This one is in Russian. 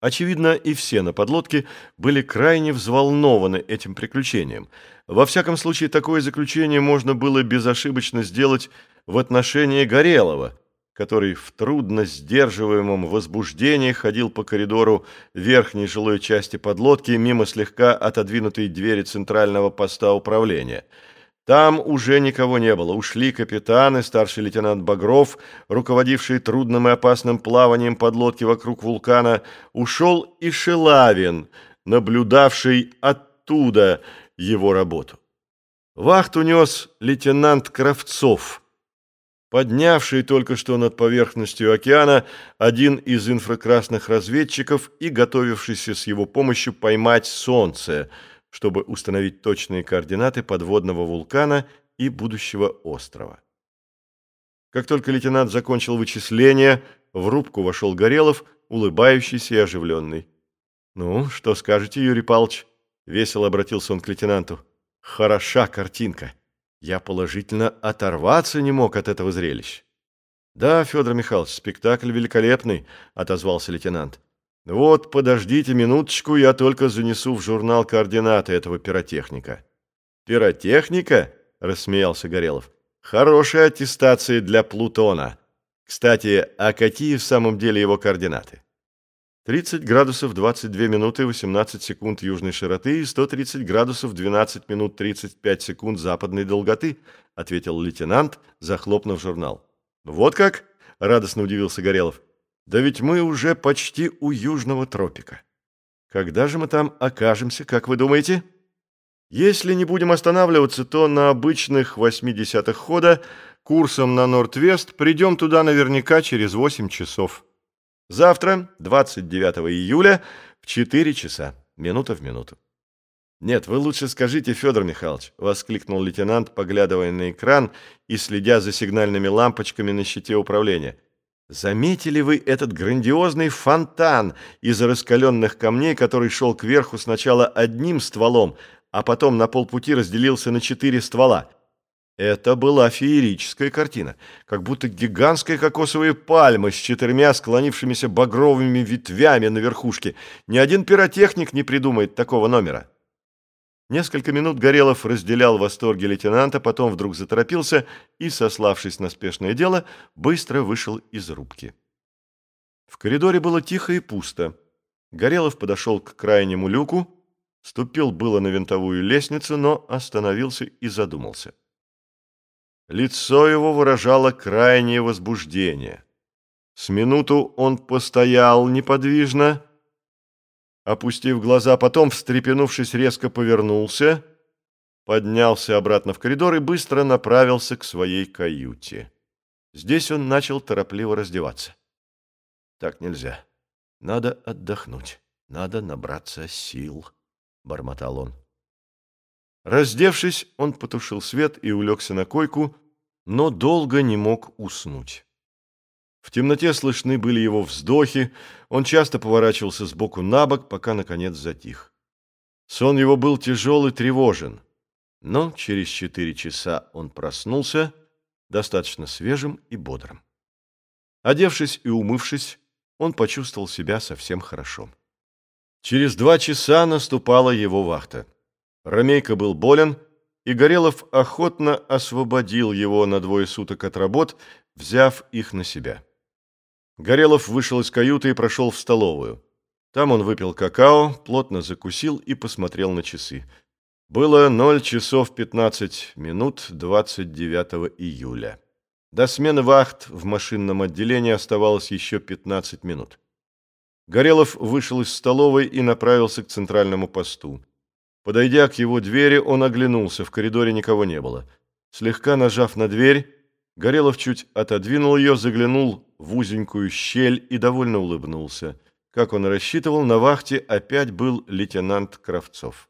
Очевидно, и все на подлодке были крайне взволнованы этим приключением. Во всяком случае, такое заключение можно было безошибочно сделать в отношении Горелого, который в трудно сдерживаемом возбуждении ходил по коридору верхней жилой части подлодки мимо слегка отодвинутой двери центрального поста управления – там уже никого не было. Ушли капитан и старший лейтенант Багров, руководивший трудным и опасным плаванием подлодки вокруг вулкана. Ушел и Шелавин, наблюдавший оттуда его работу. Вахту нес лейтенант Кравцов, поднявший только что над поверхностью океана один из инфракрасных разведчиков и готовившийся с его помощью поймать солнце – чтобы установить точные координаты подводного вулкана и будущего острова. Как только лейтенант закончил вычисления, в рубку вошел Горелов, улыбающийся и оживленный. «Ну, что скажете, Юрий Павлович?» — весело обратился он к лейтенанту. «Хороша картинка. Я положительно оторваться не мог от этого зрелища». «Да, Федор Михайлович, спектакль великолепный», — отозвался лейтенант. Вот, подождите минуточку, я только занесу в журнал координаты этого пиротехника. Пиротехника? Рассмеялся Горелов. Хорошая аттестация для Плутона. Кстати, а какие в самом деле его координаты? 30 градусов 22 минуты 18 секунд южной широты и 130 градусов 12 минут 35 секунд западной долготы, ответил лейтенант, захлопнув журнал. Вот как? радостно удивился Горелов. Да ведь мы уже почти у южного тропика. Когда же мы там окажемся, как вы думаете? Если не будем останавливаться, то на обычных 80-х хода курсом на Норд-Вест придем туда наверняка через 8 часов. Завтра, 29 июля, в 4 часа, минута в минуту. «Нет, вы лучше скажите, Федор Михайлович», — воскликнул лейтенант, поглядывая на экран и следя за сигнальными лампочками на щите управления. Заметили вы этот грандиозный фонтан из раскаленных камней, который шел кверху сначала одним стволом, а потом на полпути разделился на четыре ствола? Это была феерическая картина, как будто гигантская кокосовая пальма с четырьмя склонившимися багровыми ветвями на верхушке. Ни один пиротехник не придумает такого номера. Несколько минут Горелов разделял восторги лейтенанта, потом вдруг заторопился и, сославшись на спешное дело, быстро вышел из рубки. В коридоре было тихо и пусто. Горелов подошел к крайнему люку, ступил было на винтовую лестницу, но остановился и задумался. Лицо его выражало крайнее возбуждение. С минуту он постоял неподвижно, опустив глаза, потом, встрепенувшись, резко повернулся, поднялся обратно в коридор и быстро направился к своей каюте. Здесь он начал торопливо раздеваться. Так нельзя. Надо отдохнуть. Надо набраться сил, бормотал он. Раздевшись, он потушил свет и улегся на койку, но долго не мог уснуть. В темноте слышны были его вздохи, он часто поворачивался с боку на бок, пока, наконец, затих. Сон его был тяжел и тревожен, но через четыре часа он проснулся, достаточно свежим и бодрым. Одевшись и умывшись, он почувствовал себя совсем хорошо. Через два часа наступала его вахта. Ромейко был болен, и Горелов охотно освободил его на двое суток от работ, взяв их на себя. Горелов вышел из каюты и прошел в столовую. Там он выпил какао, плотно закусил и посмотрел на часы. Было 0 часов 15 минут 29 июля. До смены вахт в машинном отделении оставалось еще 15 минут. Горелов вышел из столовой и направился к центральному посту. Подойдя к его двери, он оглянулся, в коридоре никого не было. Слегка нажав на дверь, Горелов чуть отодвинул ее, заглянул в узенькую щель и довольно улыбнулся. Как он рассчитывал, на вахте опять был лейтенант Кравцов.